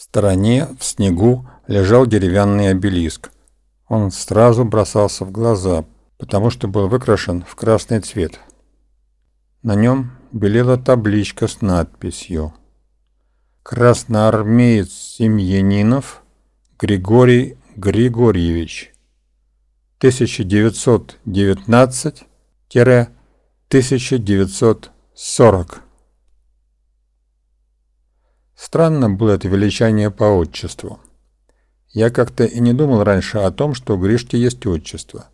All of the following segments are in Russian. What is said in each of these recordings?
В стороне, в снегу, лежал деревянный обелиск. Он сразу бросался в глаза, потому что был выкрашен в красный цвет. На нем белела табличка с надписью «Красноармеец Семьянинов Григорий Григорьевич 1919-1940». Странно было это величание по отчеству. Я как-то и не думал раньше о том, что у Гришки есть отчество.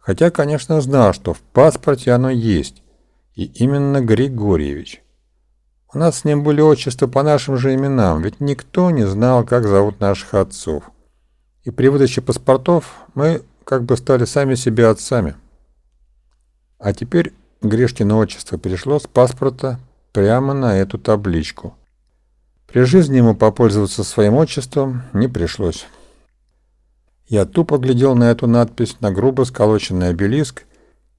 Хотя, конечно, знал, что в паспорте оно есть, и именно Григорьевич. У нас с ним были отчества по нашим же именам, ведь никто не знал, как зовут наших отцов. И при выдаче паспортов мы как бы стали сами себе отцами. А теперь Гришкино отчество перешло с паспорта прямо на эту табличку. При жизни ему попользоваться своим отчеством не пришлось. Я тупо глядел на эту надпись, на грубо сколоченный обелиск,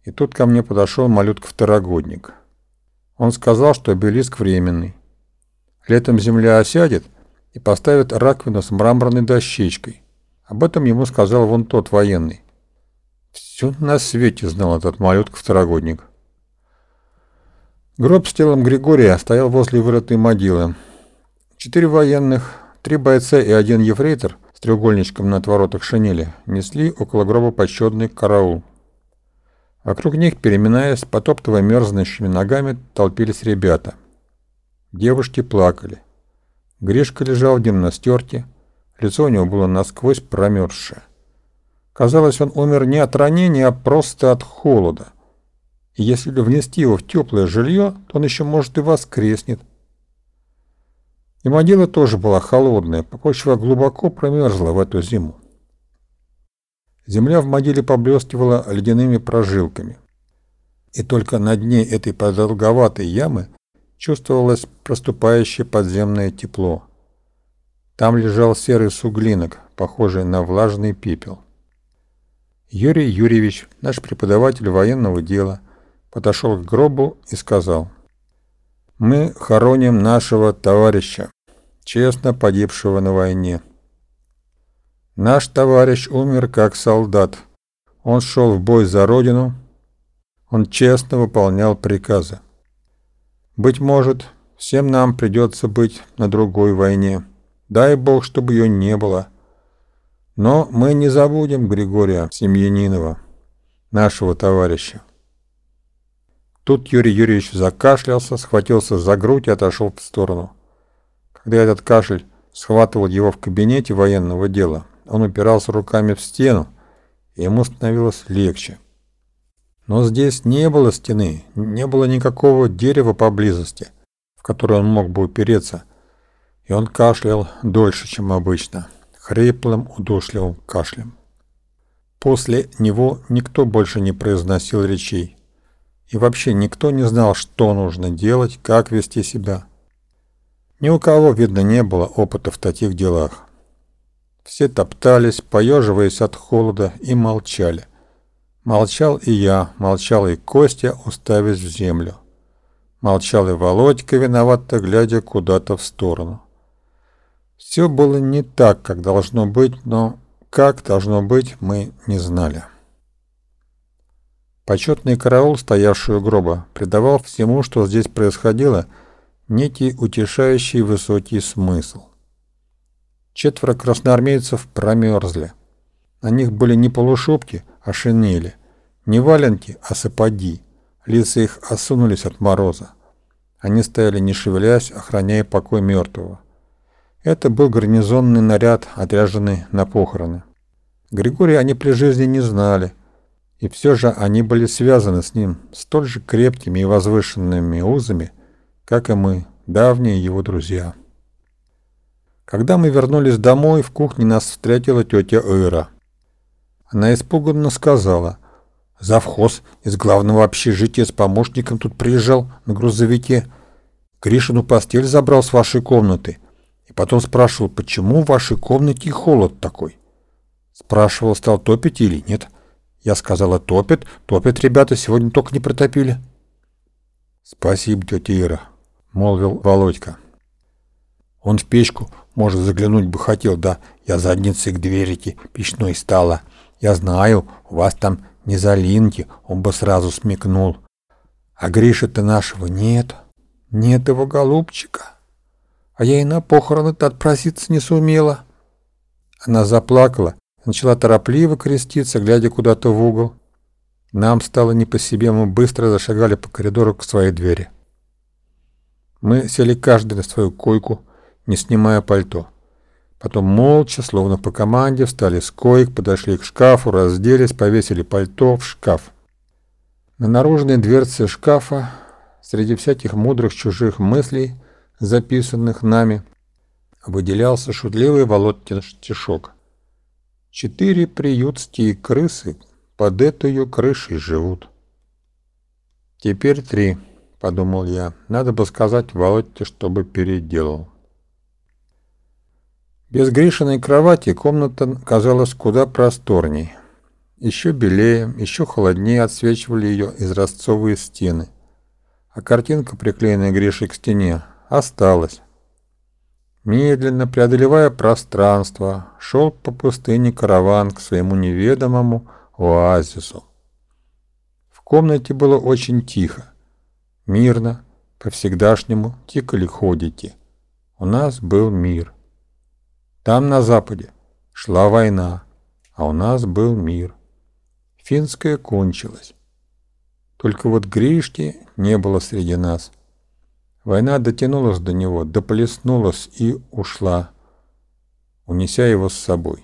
и тут ко мне подошел малютка-второгодник. Он сказал, что обелиск временный. Летом земля осядет и поставит раковину с мраморной дощечкой. Об этом ему сказал вон тот военный. Все на свете знал этот малютка-второгодник. Гроб с телом Григория стоял возле вырытой могилы. Четыре военных, три бойца и один ефрейтор с треугольничком на отворотах шинели несли около гроба почетный караул. Вокруг них, переминаясь, потоптывая мерзнущими ногами, толпились ребята. Девушки плакали. Гришка лежал в гимнастерке, лицо у него было насквозь промерзшее. Казалось, он умер не от ранения, а просто от холода. И если внести его в теплое жилье, то он еще, может, и воскреснет. И могила тоже была холодная, почва глубоко промерзла в эту зиму. Земля в могиле поблескивала ледяными прожилками. И только на дне этой продолговатой ямы чувствовалось проступающее подземное тепло. Там лежал серый суглинок, похожий на влажный пепел. Юрий Юрьевич, наш преподаватель военного дела, подошел к гробу и сказал – мы хороним нашего товарища, честно погибшего на войне. Наш товарищ умер как солдат. Он шел в бой за родину. Он честно выполнял приказы. Быть может, всем нам придется быть на другой войне. Дай Бог, чтобы ее не было. Но мы не забудем Григория Семьянинова, нашего товарища. Тут Юрий Юрьевич закашлялся, схватился за грудь и отошел в сторону. Когда этот кашель схватывал его в кабинете военного дела, он упирался руками в стену, и ему становилось легче. Но здесь не было стены, не было никакого дерева поблизости, в которое он мог бы упереться, и он кашлял дольше, чем обычно, хриплым, удушливым кашлем. После него никто больше не произносил речей. И вообще никто не знал, что нужно делать, как вести себя. Ни у кого, видно, не было опыта в таких делах. Все топтались, поеживаясь от холода, и молчали. Молчал и я, молчал и Костя, уставясь в землю. Молчал и Володька, виновато глядя куда-то в сторону. Все было не так, как должно быть, но как должно быть, мы не знали. Почетный караул, стоявший у гроба, придавал всему, что здесь происходило, некий утешающий высокий смысл. Четверо красноармейцев промерзли. На них были не полушубки, а шинели, не валенки, а сапоги. Лица их осунулись от мороза. Они стояли не шевелясь, охраняя покой мертвого. Это был гарнизонный наряд, отряженный на похороны. Григория они при жизни не знали, и все же они были связаны с ним столь же крепкими и возвышенными узами, как и мы, давние его друзья. Когда мы вернулись домой, в кухне нас встретила тетя Ира. Она испуганно сказала, «Завхоз из главного общежития с помощником тут приезжал на грузовике. Гришину постель забрал с вашей комнаты. И потом спрашивал, почему в вашей комнате холод такой. Спрашивал, стал топить или нет». Я сказала, топят, топят ребята, сегодня только не протопили. Спасибо, тетя Ира, молвил Володька. Он в печку, может, заглянуть бы хотел, да я задницей к двери печной стала. Я знаю, у вас там не залинки, он бы сразу смекнул. А Гриша-то нашего нет, нет его голубчика. А я и на похороны-то отпроситься не сумела. Она заплакала, начала торопливо креститься, глядя куда-то в угол. Нам стало не по себе, мы быстро зашагали по коридору к своей двери. Мы сели каждый на свою койку, не снимая пальто. Потом молча, словно по команде, встали с коек, подошли к шкафу, разделись, повесили пальто в шкаф. На наружной дверце шкафа, среди всяких мудрых чужих мыслей, записанных нами, выделялся шутливый Володькин стишок. «Четыре приютские крысы под этой крышей живут». «Теперь три», — подумал я. «Надо бы сказать Володьке, чтобы переделал». Без Гришиной кровати комната казалась куда просторней. Еще белее, еще холоднее отсвечивали ее изразцовые стены. А картинка, приклеенная Гришей к стене, осталась. Медленно преодолевая пространство, шел по пустыне караван к своему неведомому оазису. В комнате было очень тихо. Мирно, по-всегдашнему тикали ходики. У нас был мир. Там, на западе, шла война, а у нас был мир. Финская кончилась. Только вот Гришки не было среди нас. Война дотянулась до него, доплеснулась и ушла, унеся его с собой.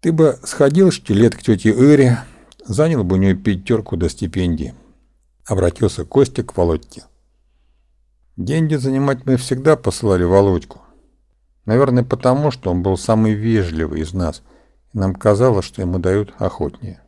Ты бы сходил, штилет, к тете Ире, занял бы у нее пятерку до стипендии. Обратился Костя к Володьке. Деньги занимать мы всегда посылали Володьку. Наверное, потому, что он был самый вежливый из нас, и нам казалось, что ему дают охотнее.